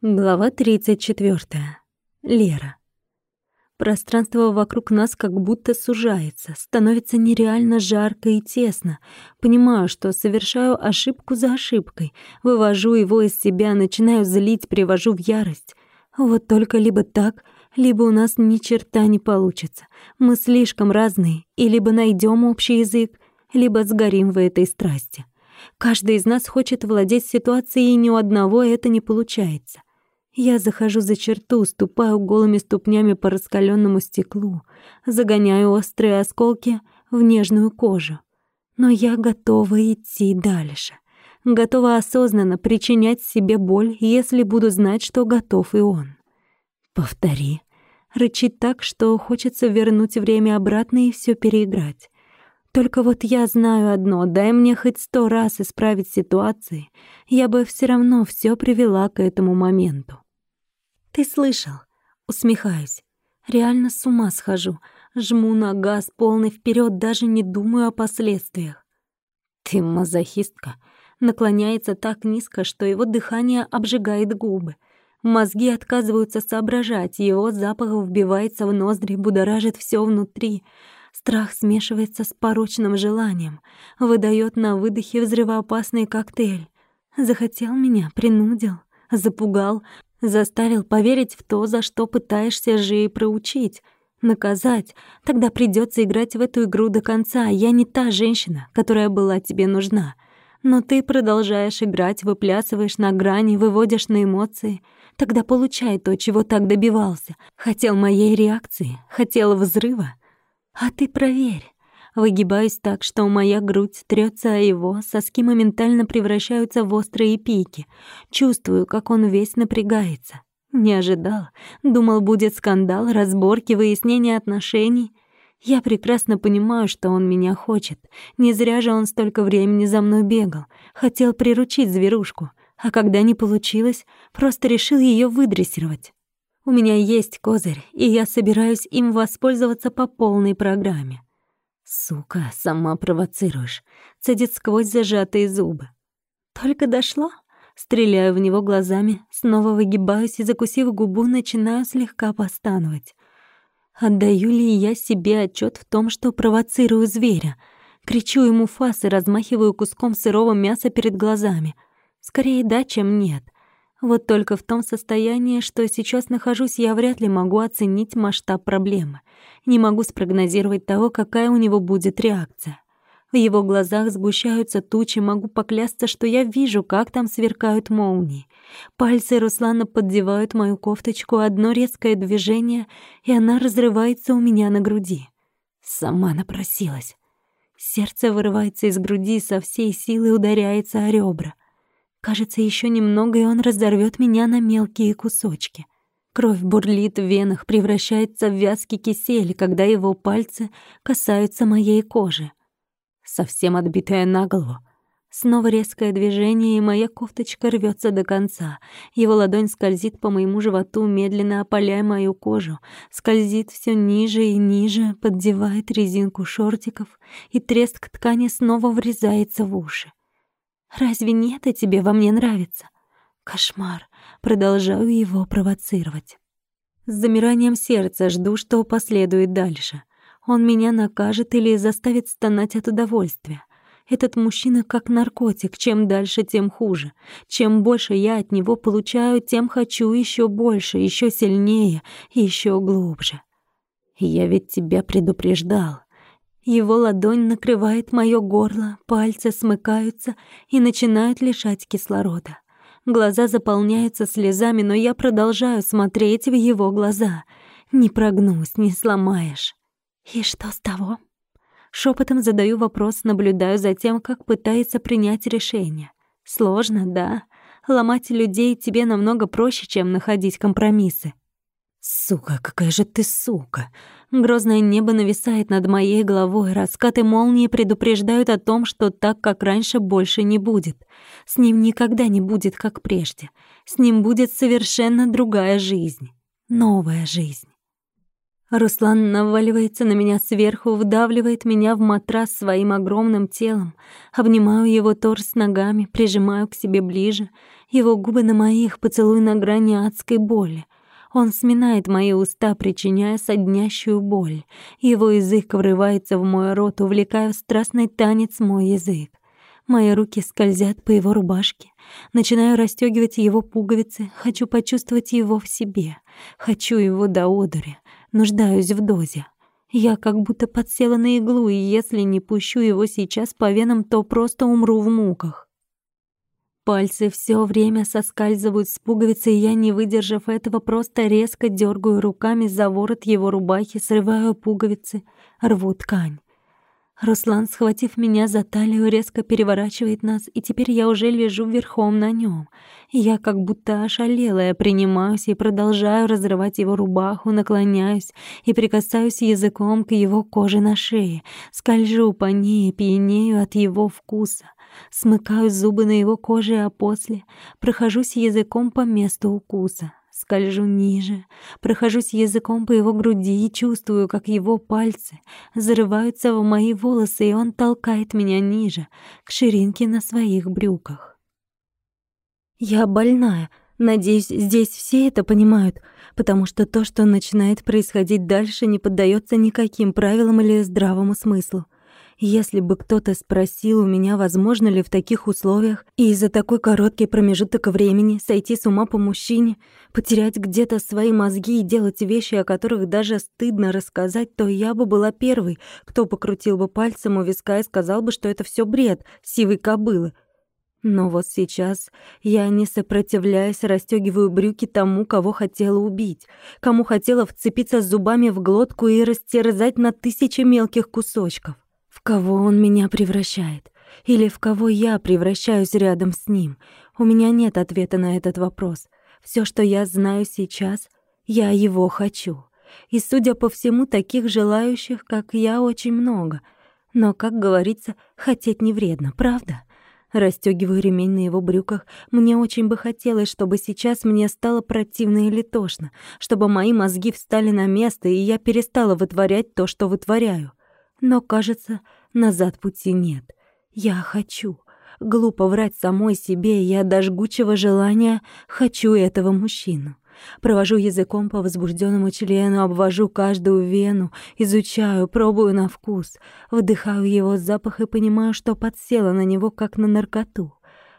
Глава 34. Лера. Пространство вокруг нас как будто сужается, становится нереально жарко и тесно. Понимаю, что совершаю ошибку за ошибкой, вывожу его из себя, начинаю злить, привожу в ярость. Вот только либо так, либо у нас ни черта не получится. Мы слишком разные, и либо найдем общий язык, либо сгорим в этой страсти. Каждый из нас хочет владеть ситуацией, и ни у одного это не получается. Я захожу за черту, ступаю голыми ступнями по раскаленному стеклу, загоняю острые осколки в нежную кожу. Но я готова идти дальше. Готова осознанно причинять себе боль, если буду знать, что готов и он. Повтори. Рычит так, что хочется вернуть время обратно и все переиграть. Только вот я знаю одно, дай мне хоть сто раз исправить ситуации, я бы все равно все привела к этому моменту. «Ты слышал?» Усмехаюсь. Реально с ума схожу. Жму на газ полный вперед, даже не думаю о последствиях. «Ты мазохистка», наклоняется так низко, что его дыхание обжигает губы. Мозги отказываются соображать, его запах вбивается в ноздри, будоражит все внутри. Страх смешивается с порочным желанием, выдает на выдохе взрывоопасный коктейль. Захотел меня, принудил, запугал, Заставил поверить в то, за что пытаешься же и проучить. Наказать. Тогда придется играть в эту игру до конца. Я не та женщина, которая была тебе нужна. Но ты продолжаешь играть, выплясываешь на грани, выводишь на эмоции. Тогда получай то, чего так добивался. Хотел моей реакции, хотел взрыва. А ты проверь. Выгибаюсь так, что моя грудь трется о его, соски моментально превращаются в острые пики. Чувствую, как он весь напрягается. Не ожидал. Думал, будет скандал, разборки, выяснение отношений. Я прекрасно понимаю, что он меня хочет. Не зря же он столько времени за мной бегал. Хотел приручить зверушку. А когда не получилось, просто решил ее выдрессировать. У меня есть козырь, и я собираюсь им воспользоваться по полной программе. «Сука, сама провоцируешь», — цедит сквозь зажатые зубы. «Только дошло?» Стреляю в него глазами, снова выгибаюсь и, закусив губу, начинаю слегка постановать. Отдаю ли я себе отчет в том, что провоцирую зверя? Кричу ему фас и размахиваю куском сырого мяса перед глазами. Скорее да, чем нет — вот только в том состоянии, что сейчас нахожусь, я вряд ли могу оценить масштаб проблемы. Не могу спрогнозировать того, какая у него будет реакция. В его глазах сгущаются тучи, могу поклясться, что я вижу, как там сверкают молнии. Пальцы Руслана поддевают мою кофточку, одно резкое движение, и она разрывается у меня на груди. Сама напросилась. Сердце вырывается из груди, со всей силы ударяется о ребра. Кажется, еще немного, и он разорвет меня на мелкие кусочки. Кровь бурлит в венах, превращается в вязкий кисель, когда его пальцы касаются моей кожи. Совсем отбитая на голову. Снова резкое движение, и моя кофточка рвется до конца. Его ладонь скользит по моему животу, медленно опаляя мою кожу. Скользит все ниже и ниже, поддевает резинку шортиков, и треск ткани снова врезается в уши. Разве не это тебе во мне нравится? Кошмар. Продолжаю его провоцировать. С замиранием сердца жду, что последует дальше. Он меня накажет или заставит стонать от удовольствия. Этот мужчина как наркотик, чем дальше, тем хуже. Чем больше я от него получаю, тем хочу еще больше, еще сильнее, еще глубже. Я ведь тебя предупреждал. Его ладонь накрывает моё горло, пальцы смыкаются и начинают лишать кислорода. Глаза заполняются слезами, но я продолжаю смотреть в его глаза. Не прогнусь, не сломаешь. И что с того? Шепотом задаю вопрос, наблюдаю за тем, как пытается принять решение. Сложно, да. Ломать людей тебе намного проще, чем находить компромиссы. Сука, какая же ты сука! Грозное небо нависает над моей головой, раскаты молнии предупреждают о том, что так, как раньше, больше не будет. С ним никогда не будет, как прежде. С ним будет совершенно другая жизнь. Новая жизнь. Руслан наваливается на меня сверху, вдавливает меня в матрас своим огромным телом. Обнимаю его торс ногами, прижимаю к себе ближе. Его губы на моих, поцелуй на грани адской боли. Он сминает мои уста, причиняя соднящую боль. Его язык врывается в мой рот, увлекая в страстный танец мой язык. Мои руки скользят по его рубашке. Начинаю расстёгивать его пуговицы. Хочу почувствовать его в себе. Хочу его до одури. Нуждаюсь в дозе. Я как будто подсела на иглу, и если не пущу его сейчас по венам, то просто умру в муках. Пальцы все время соскальзывают с пуговицы, и я, не выдержав этого, просто резко дергаю руками за ворот его рубахи, срываю пуговицы, рву ткань. Руслан, схватив меня за талию, резко переворачивает нас, и теперь я уже лежу верхом на нем. Я как будто ошалелая принимаюсь и продолжаю разрывать его рубаху, наклоняюсь и прикасаюсь языком к его коже на шее, скольжу по ней, пьянею от его вкуса, смыкаю зубы на его коже, а после прохожусь языком по месту укуса. Скольжу ниже, прохожусь языком по его груди и чувствую, как его пальцы зарываются в мои волосы, и он толкает меня ниже, к ширинке на своих брюках. Я больная. Надеюсь, здесь все это понимают, потому что то, что начинает происходить дальше, не поддается никаким правилам или здравому смыслу. Если бы кто-то спросил у меня, возможно ли в таких условиях и за такой короткий промежуток времени сойти с ума по мужчине, потерять где-то свои мозги и делать вещи, о которых даже стыдно рассказать, то я бы была первой, кто покрутил бы пальцем у виска и сказал бы, что это все бред сивой кобылы. Но вот сейчас я, не сопротивляясь, расстёгиваю брюки тому, кого хотела убить, кому хотела вцепиться зубами в глотку и растерзать на тысячи мелких кусочков. В кого он меня превращает? Или в кого я превращаюсь рядом с ним? У меня нет ответа на этот вопрос. Всё, что я знаю сейчас, я его хочу. И, судя по всему, таких желающих, как я, очень много. Но, как говорится, хотеть не вредно, правда? Растёгиваю ремень на его брюках. Мне очень бы хотелось, чтобы сейчас мне стало противно или тошно, чтобы мои мозги встали на место, и я перестала вытворять то, что вытворяю. Но, кажется, назад пути нет. Я хочу. Глупо врать самой себе, я до жгучего желания хочу этого мужчину. Провожу языком по возбужденному члену, обвожу каждую вену, изучаю, пробую на вкус, вдыхаю его запах и понимаю, что подсела на него, как на наркоту.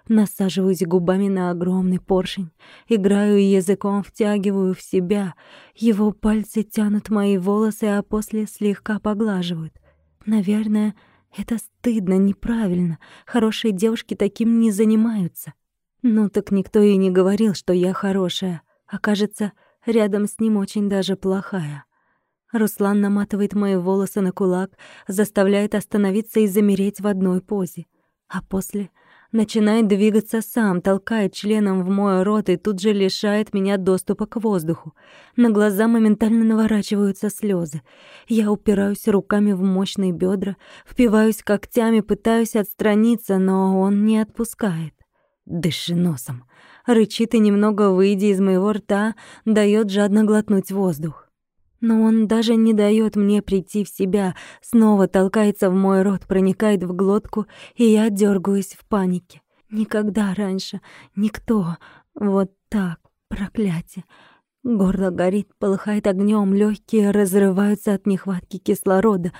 Насаживаюсь губами на огромный поршень, играю языком, втягиваю в себя. Его пальцы тянут мои волосы, а после слегка поглаживают. Наверное, это стыдно, неправильно. Хорошие девушки таким не занимаются. Ну так никто и не говорил, что я хорошая. А кажется, рядом с ним очень даже плохая. Руслан наматывает мои волосы на кулак, заставляет остановиться и замереть в одной позе. А после начинает двигаться сам, толкает членом в мой рот и тут же лишает меня доступа к воздуху. На глаза моментально наворачиваются слезы. Я упираюсь руками в мощные бедра, впиваюсь когтями, пытаюсь отстраниться, но он не отпускает. Дыши носом. Рычит и немного выйдя из моего рта, дает жадно глотнуть воздух. Но он даже не дает мне прийти в себя, снова толкается в мой рот, проникает в глотку, и я дергаюсь в панике. Никогда раньше никто вот так, проклятие. Горло горит, полыхает огнем, легкие разрываются от нехватки кислорода.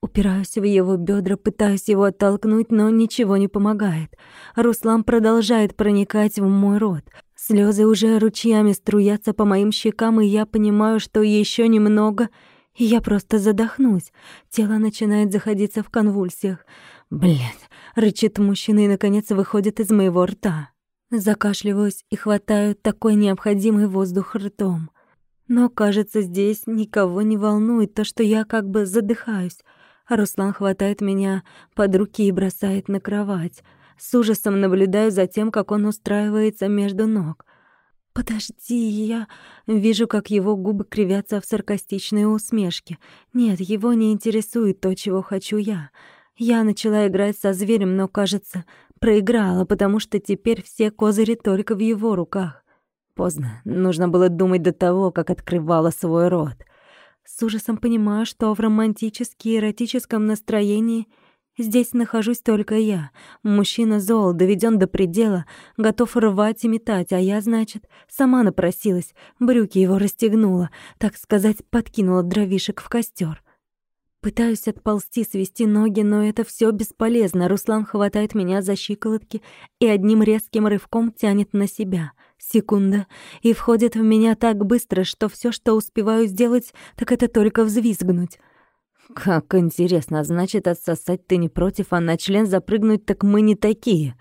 Упираюсь в его бедра, пытаюсь его оттолкнуть, но ничего не помогает. Руслан продолжает проникать в мой рот. Слезы уже ручьями струятся по моим щекам, и я понимаю, что еще немного, и я просто задохнусь. Тело начинает заходиться в конвульсиях. Блядь, рычит мужчина и, наконец, выходит из моего рта. Закашливаюсь и хватаю такой необходимый воздух ртом. Но, кажется, здесь никого не волнует то, что я как бы задыхаюсь. Руслан хватает меня под руки и бросает на кровать. С ужасом наблюдаю за тем, как он устраивается между ног. «Подожди, я...» Вижу, как его губы кривятся в саркастичной усмешке. Нет, его не интересует то, чего хочу я. Я начала играть со зверем, но, кажется, проиграла, потому что теперь все козыри только в его руках. Поздно. Нужно было думать до того, как открывала свой рот. С ужасом понимаю, что в романтически эротическом настроении Здесь нахожусь только я. Мужчина зол, доведен до предела, готов рвать и метать, а я, значит, сама напросилась, брюки его расстегнула, так сказать, подкинула дровишек в костер. Пытаюсь отползти, свести ноги, но это все бесполезно. Руслан хватает меня за щиколотки и одним резким рывком тянет на себя. Секунда, и входит в меня так быстро, что все, что успеваю сделать, так это только взвизгнуть. «Как интересно, значит, отсосать ты не против, а на член запрыгнуть так мы не такие».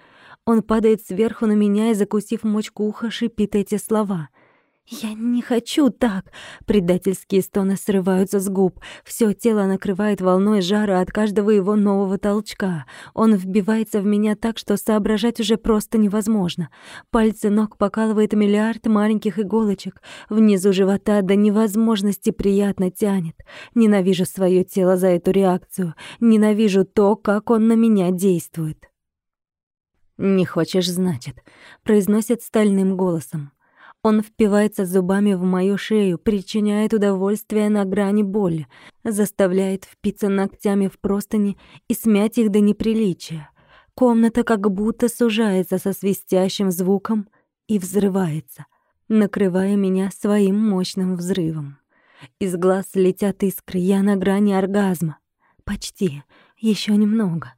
Он падает сверху на меня и, закусив мочку уха, шипит эти слова — «Я не хочу так!» Предательские стоны срываются с губ. Всё тело накрывает волной жара от каждого его нового толчка. Он вбивается в меня так, что соображать уже просто невозможно. Пальцы ног покалывает миллиард маленьких иголочек. Внизу живота до невозможности приятно тянет. Ненавижу своё тело за эту реакцию. Ненавижу то, как он на меня действует. «Не хочешь, значит», — произносит стальным голосом. Он впивается зубами в мою шею, причиняет удовольствие на грани боли, заставляет впиться ногтями в простыни и смять их до неприличия. Комната как будто сужается со свистящим звуком и взрывается, накрывая меня своим мощным взрывом. Из глаз летят искры, я на грани оргазма. Почти, еще немного.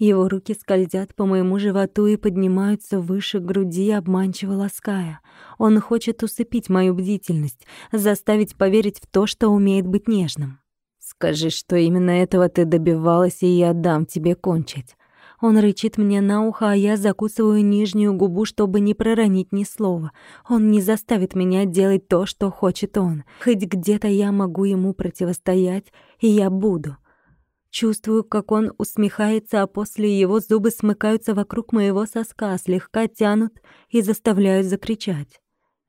Его руки скользят по моему животу и поднимаются выше груди, обманчиво лаская. Он хочет усыпить мою бдительность, заставить поверить в то, что умеет быть нежным. «Скажи, что именно этого ты добивалась, и я дам тебе кончить». Он рычит мне на ухо, а я закусываю нижнюю губу, чтобы не проронить ни слова. Он не заставит меня делать то, что хочет он. Хоть где-то я могу ему противостоять, и я буду. Чувствую, как он усмехается, а после его зубы смыкаются вокруг моего соска, слегка тянут и заставляют закричать.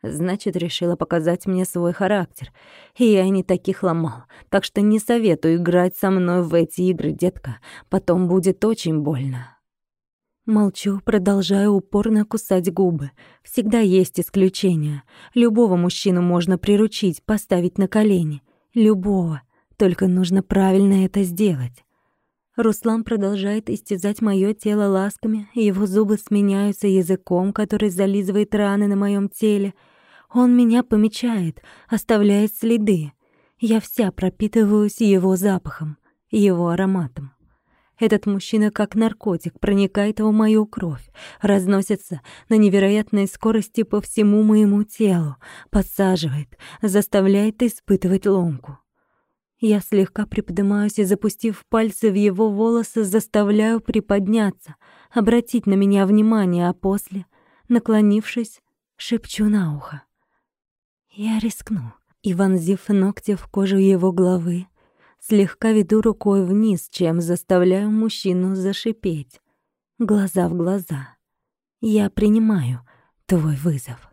Значит, решила показать мне свой характер. И я не таких ломал. Так что не советую играть со мной в эти игры, детка. Потом будет очень больно. Молчу, продолжаю упорно кусать губы. Всегда есть исключения. Любого мужчину можно приручить, поставить на колени. Любого. Только нужно правильно это сделать. Руслан продолжает истязать моё тело ласками, его зубы сменяются языком, который зализывает раны на моём теле. Он меня помечает, оставляет следы. Я вся пропитываюсь его запахом, его ароматом. Этот мужчина как наркотик проникает в мою кровь, разносится на невероятной скорости по всему моему телу, подсаживает, заставляет испытывать ломку. Я слегка приподнимаюсь и, запустив пальцы в его волосы, заставляю приподняться, обратить на меня внимание, а после, наклонившись, шепчу на ухо. Я рискну. И, вонзив ногти в кожу его головы, слегка веду рукой вниз, чем заставляю мужчину зашипеть. Глаза в глаза. Я принимаю твой вызов.